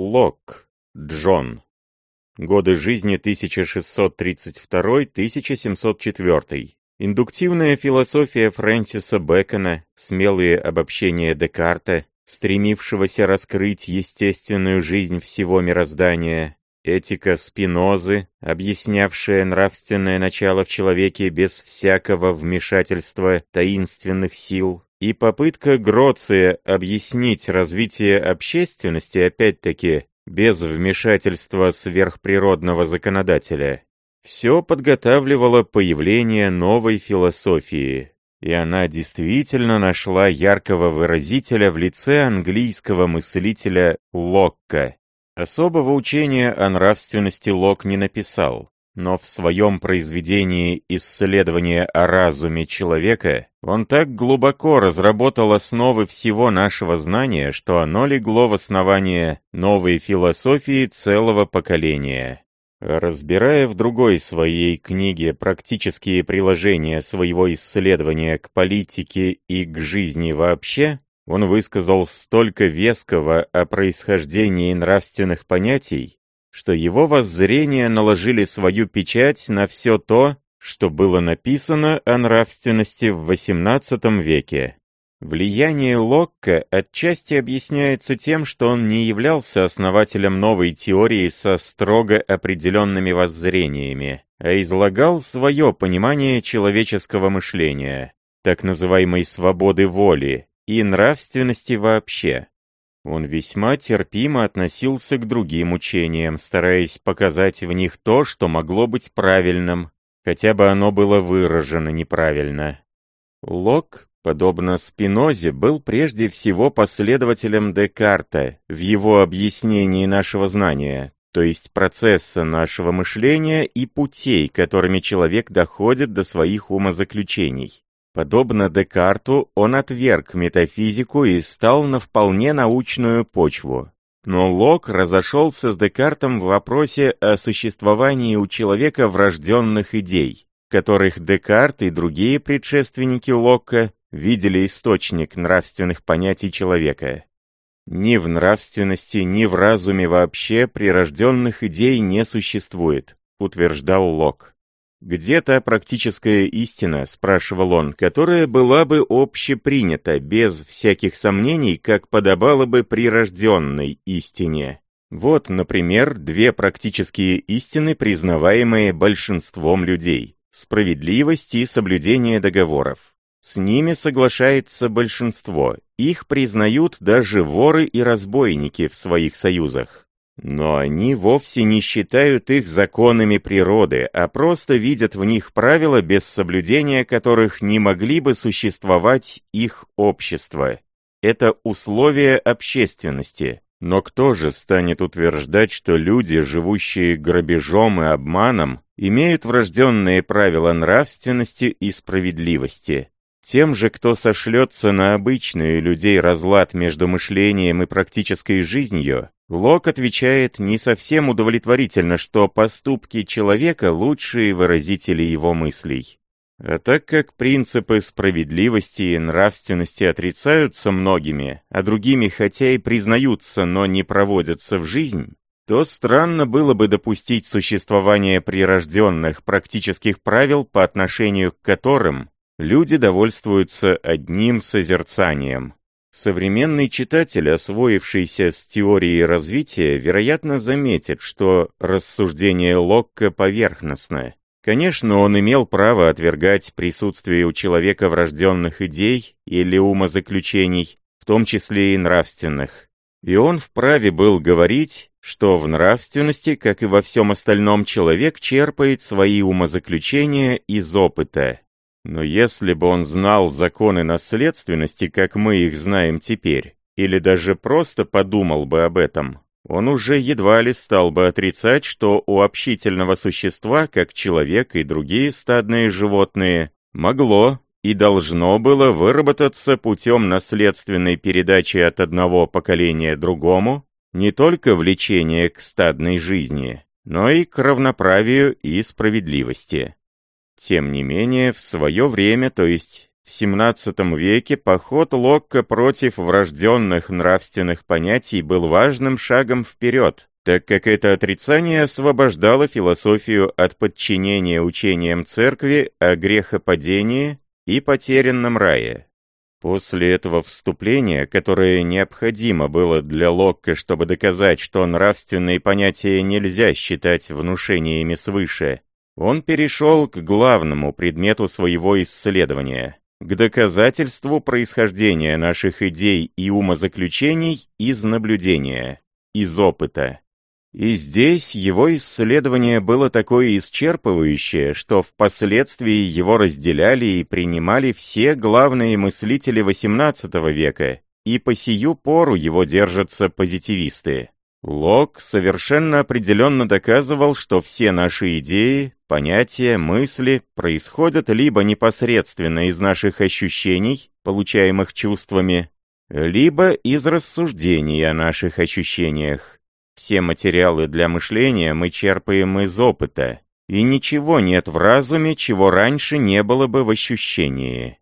Лок, Джон. Годы жизни 1632-1704. Индуктивная философия Фрэнсиса Бэкона, смелые обобщения Декарта, стремившегося раскрыть естественную жизнь всего мироздания, этика Спинозы, объяснявшая нравственное начало в человеке без всякого вмешательства таинственных сил, и попытка Гроция объяснить развитие общественности, опять-таки, без вмешательства сверхприродного законодателя, все подготавливало появление новой философии, и она действительно нашла яркого выразителя в лице английского мыслителя Локка. Особого учения о нравственности Лок не написал, но в своем произведении «Исследование о разуме человека» он так глубоко разработал основы всего нашего знания, что оно легло в основание новой философии целого поколения. Разбирая в другой своей книге практические приложения своего исследования к политике и к жизни вообще, он высказал столько веского о происхождении нравственных понятий, что его воззрения наложили свою печать на все то, что было написано о нравственности в XVIII веке. Влияние Локка отчасти объясняется тем, что он не являлся основателем новой теории со строго определенными воззрениями, а излагал свое понимание человеческого мышления, так называемой свободы воли и нравственности вообще. Он весьма терпимо относился к другим учениям, стараясь показать в них то, что могло быть правильным, хотя бы оно было выражено неправильно. Лок, подобно Спинозе, был прежде всего последователем Декарта в его объяснении нашего знания, то есть процесса нашего мышления и путей, которыми человек доходит до своих умозаключений. Подобно Декарту, он отверг метафизику и стал на вполне научную почву. Но Лок разошелся с Декартом в вопросе о существовании у человека врожденных идей, которых Декарт и другие предшественники Локка видели источник нравственных понятий человека. Ни в нравственности, ни в разуме вообще прирожденных идей не существует, утверждал Лок. «Где та практическая истина?» — спрашивал он, «которая была бы общепринята, без всяких сомнений, как подобало бы прирожденной истине». Вот, например, две практические истины, признаваемые большинством людей. Справедливость и соблюдение договоров. С ними соглашается большинство. Их признают даже воры и разбойники в своих союзах. Но они вовсе не считают их законами природы, а просто видят в них правила, без соблюдения которых не могли бы существовать их общество. Это условия общественности. Но кто же станет утверждать, что люди, живущие грабежом и обманом, имеют врожденные правила нравственности и справедливости? Тем же, кто сошлется на обычную людей разлад между мышлением и практической жизнью, Лок отвечает не совсем удовлетворительно, что поступки человека – лучшие выразители его мыслей. А так как принципы справедливости и нравственности отрицаются многими, а другими хотя и признаются, но не проводятся в жизнь, то странно было бы допустить существование прирожденных практических правил, по отношению к которым люди довольствуются одним созерцанием. Современный читатель, освоившийся с теорией развития, вероятно заметит, что рассуждение Локка поверхностное. Конечно, он имел право отвергать присутствие у человека врожденных идей или умозаключений, в том числе и нравственных. И он вправе был говорить, что в нравственности, как и во всем остальном, человек черпает свои умозаключения из опыта, но если бы он знал законы наследственности, как мы их знаем теперь, или даже просто подумал бы об этом, он уже едва ли стал бы отрицать, что у общительного существа, как человек и другие стадные животные, могло и должно было выработаться путем наследственной передачи от одного поколения другому не только влечение к стадной жизни, но и к равноправию и справедливости. Тем не менее, в свое время, то есть В XVII веке поход Локка против врожденных нравственных понятий был важным шагом вперед, так как это отрицание освобождало философию от подчинения учениям церкви о грехопадении и потерянном рае. После этого вступления, которое необходимо было для Локка, чтобы доказать, что нравственные понятия нельзя считать внушениями свыше, он перешел к главному предмету своего исследования, к доказательству происхождения наших идей и умозаключений из наблюдения, из опыта. И здесь его исследование было такое исчерпывающее, что впоследствии его разделяли и принимали все главные мыслители XVIII века, и по сию пору его держатся позитивисты. Лок совершенно определенно доказывал, что все наши идеи, понятия, мысли происходят либо непосредственно из наших ощущений, получаемых чувствами, либо из рассуждений о наших ощущениях. Все материалы для мышления мы черпаем из опыта, и ничего нет в разуме, чего раньше не было бы в ощущении.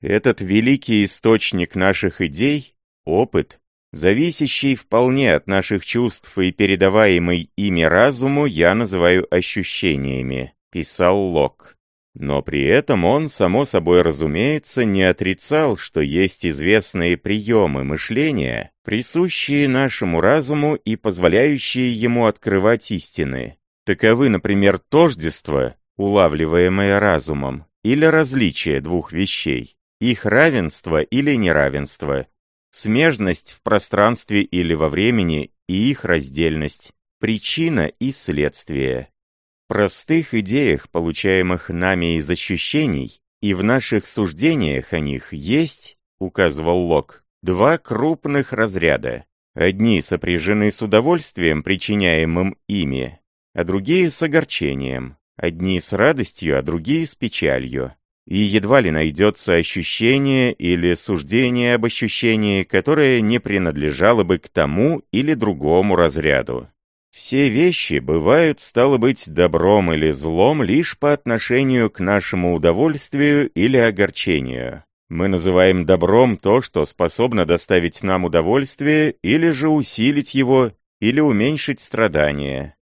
Этот великий источник наших идей — опыт, зависящий вполне от наших чувств и передаваемый ими разуму, я называю ощущениями, писал Лок. Но при этом он, само собой разумеется, не отрицал, что есть известные приемы мышления, присущие нашему разуму и позволяющие ему открывать истины. Таковы, например, тождество, улавливаемое разумом, или различие двух вещей, их равенство или неравенство, смежность в пространстве или во времени и их раздельность, причина и следствие простых идеях, получаемых нами из ощущений, и в наших суждениях о них есть, указывал Лок, два крупных разряда. Одни сопряжены с удовольствием, причиняемым ими, а другие с огорчением. Одни с радостью, а другие с печалью. И едва ли найдется ощущение или суждение об ощущении, которое не принадлежало бы к тому или другому разряду. Все вещи бывают, стало быть, добром или злом лишь по отношению к нашему удовольствию или огорчению. Мы называем добром то, что способно доставить нам удовольствие или же усилить его, или уменьшить страдания.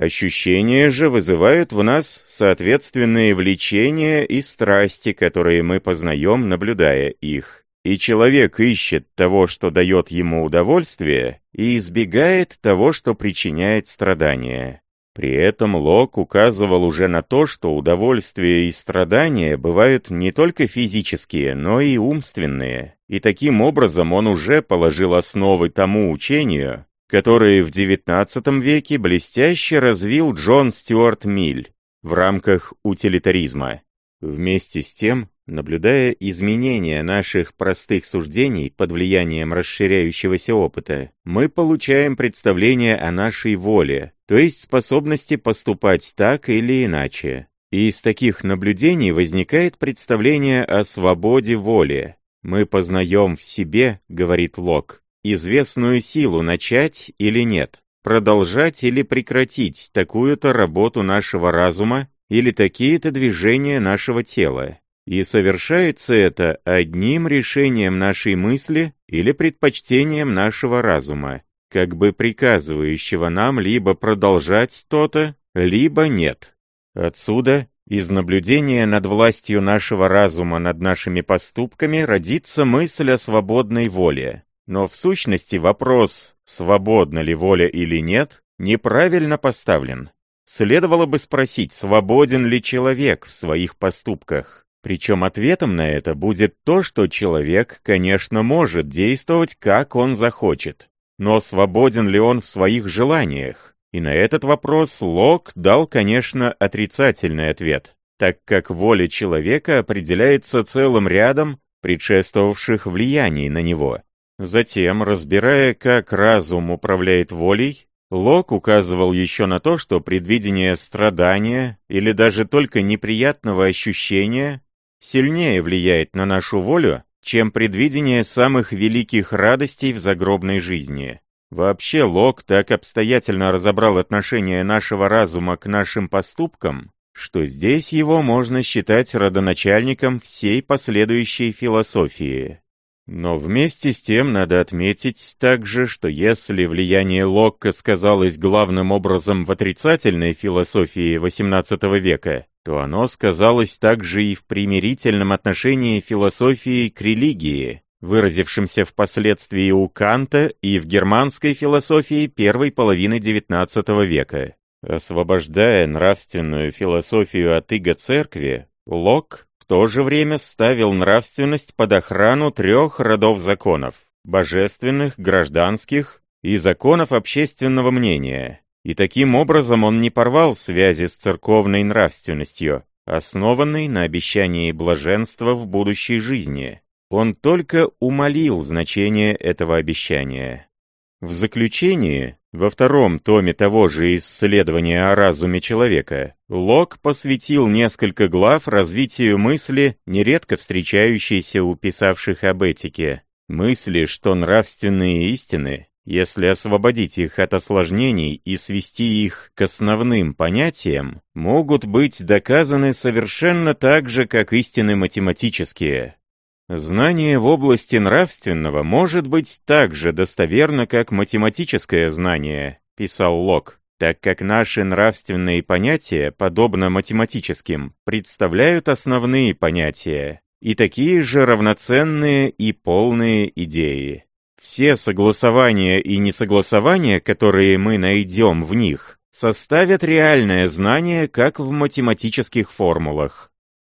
Ощущения же вызывают в нас соответственные влечения и страсти, которые мы познаем, наблюдая их и человек ищет того, что дает ему удовольствие, и избегает того, что причиняет страдания. При этом Лок указывал уже на то, что удовольствие и страдания бывают не только физические, но и умственные, и таким образом он уже положил основы тому учению, которое в XIX веке блестяще развил Джон Стюарт Миль в рамках утилитаризма. Вместе с тем, Наблюдая изменения наших простых суждений под влиянием расширяющегося опыта, мы получаем представление о нашей воле, то есть способности поступать так или иначе. И из таких наблюдений возникает представление о свободе воли. Мы познаем в себе, говорит Лок, известную силу начать или нет, продолжать или прекратить такую-то работу нашего разума или такие-то движения нашего тела. И совершается это одним решением нашей мысли или предпочтением нашего разума, как бы приказывающего нам либо продолжать то-то, либо нет. Отсюда, из наблюдения над властью нашего разума над нашими поступками, родится мысль о свободной воле. Но в сущности вопрос, свободна ли воля или нет, неправильно поставлен. Следовало бы спросить, свободен ли человек в своих поступках. Причем ответом на это будет то, что человек, конечно, может действовать, как он захочет. Но свободен ли он в своих желаниях? И на этот вопрос Лок дал, конечно, отрицательный ответ, так как воля человека определяется целым рядом предшествовавших влияний на него. Затем, разбирая, как разум управляет волей, Лок указывал еще на то, что предвидение страдания или даже только неприятного ощущения сильнее влияет на нашу волю, чем предвидение самых великих радостей в загробной жизни. Вообще Лок так обстоятельно разобрал отношение нашего разума к нашим поступкам, что здесь его можно считать родоначальником всей последующей философии. Но вместе с тем надо отметить также, что если влияние Локка сказалось главным образом в отрицательной философии XVIII века, то оно сказалось также и в примирительном отношении философии к религии, выразившемся впоследствии у Канта и в германской философии первой половины XIX века. Освобождая нравственную философию от иго церкви, Лок то же время ставил нравственность под охрану трех родов законов – божественных, гражданских и законов общественного мнения. И таким образом он не порвал связи с церковной нравственностью, основанной на обещании блаженства в будущей жизни. Он только умолил значение этого обещания. В заключение, во втором томе того же исследования о разуме человека, Лок посвятил несколько глав развитию мысли, нередко встречающейся у писавших об этике. Мысли, что нравственные истины, если освободить их от осложнений и свести их к основным понятиям, могут быть доказаны совершенно так же, как истины математические, Знание в области нравственного может быть так же достоверно, как математическое знание, писал Лок, так как наши нравственные понятия, подобно математическим, представляют основные понятия и такие же равноценные и полные идеи. Все согласования и несогласования, которые мы найдем в них, составят реальное знание, как в математических формулах.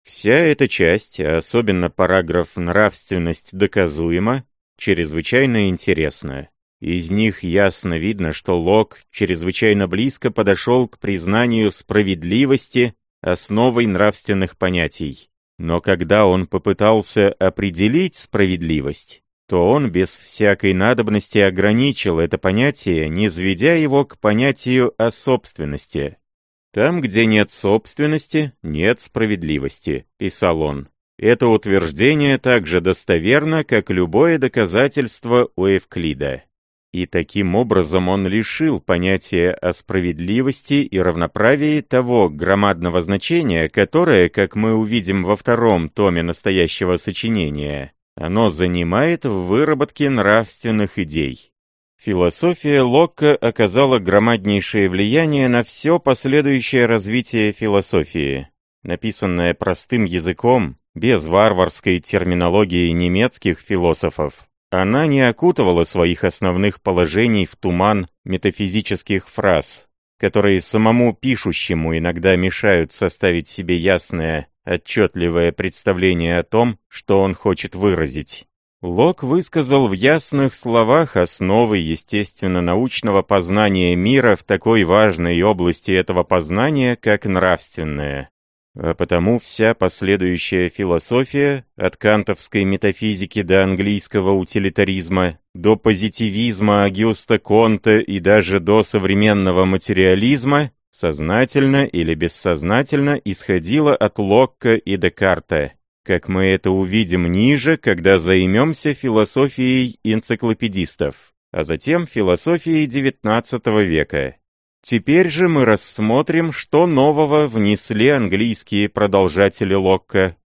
Вся эта часть, особенно параграф «Нравственность доказуема», чрезвычайно интересна. Из них ясно видно, что Лок чрезвычайно близко подошел к признанию справедливости основой нравственных понятий. Но когда он попытался определить справедливость, то он без всякой надобности ограничил это понятие, не сведя его к понятию о собственности. «Там, где нет собственности, нет справедливости», — писал он. Это утверждение так же достоверно, как любое доказательство у Евклида. И таким образом он лишил понятия о справедливости и равноправии того громадного значения, которое, как мы увидим во втором томе настоящего сочинения, оно занимает в выработке нравственных идей. Философия Локка оказала громаднейшее влияние на все последующее развитие философии. Написанная простым языком, без варварской терминологии немецких философов, она не окутывала своих основных положений в туман метафизических фраз, которые самому пишущему иногда мешают составить себе ясное, отчетливое представление о том, что он хочет выразить. Локк высказал в ясных словах основы естественно-научного познания мира в такой важной области этого познания, как нравственное. А потому вся последующая философия, от кантовской метафизики до английского утилитаризма, до позитивизма Агюста Конта и даже до современного материализма, сознательно или бессознательно исходила от Локка и Декарта как мы это увидим ниже, когда займемся философией энциклопедистов, а затем философией XIX века. Теперь же мы рассмотрим, что нового внесли английские продолжатели Локка